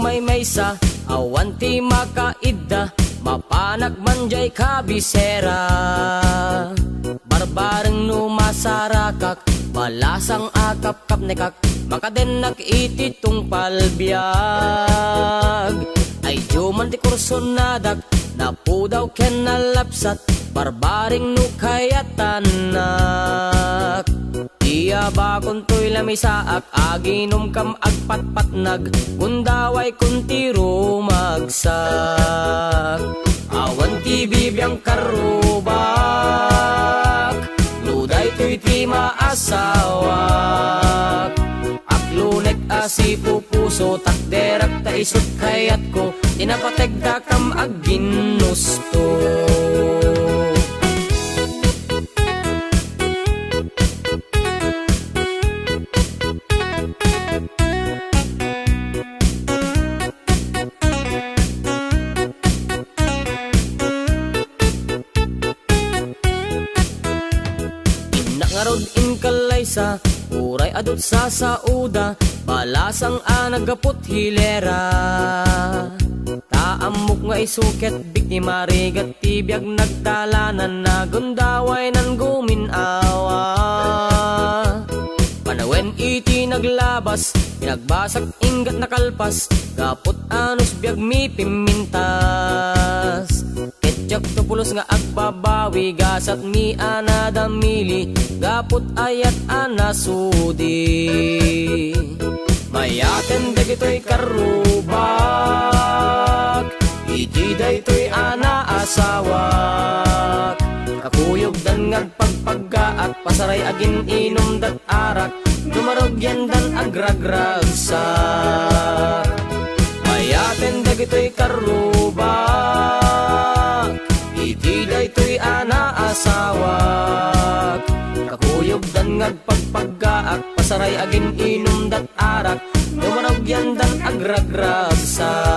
may maysa Awan ti makaida Mapanak manjay kabisera. Barbareng numasarakak Balasang akap kap nekak Makaden nakititong palbiag. Ay juman ti kurso nadak Napudaw ken nalapsat Barbaring nukayatanak Iya ba kuntoy lamisaak? Aginom kam agpatpatnag Kundaway kuntiro magsak Awan ti bibiyang karubak Luday to'y ti maasawak Aklunek asi pupuso Takderak ta isot kayat ko Tinapategda kam aginusto Inangarod in kalaysa Uray adot sa sauda Balasang anagapot hilera. Taamok nga isuket Biktima rigat tibiyag nagtalanan Nagundaway nan guminawa Panawen iti naglabas Pinagbasak ingat nakalpas Kapot anos biyag mi pimintas Ketchup to pulos nga agbabawi Gasat mi ana damili Gapot ayat ana sudi. Mayaten dagito'y karubak Iti dayto'y ana asawak. Kakuyog dan ngagpagpaggaat Pasaray agin inom dat arak Dumarog yan dan agragragsak. Mayaten dagito'y karubak Tangag pagpaggaak Pasaray agin inom dat arak. Nawarag yan dat agragrag sa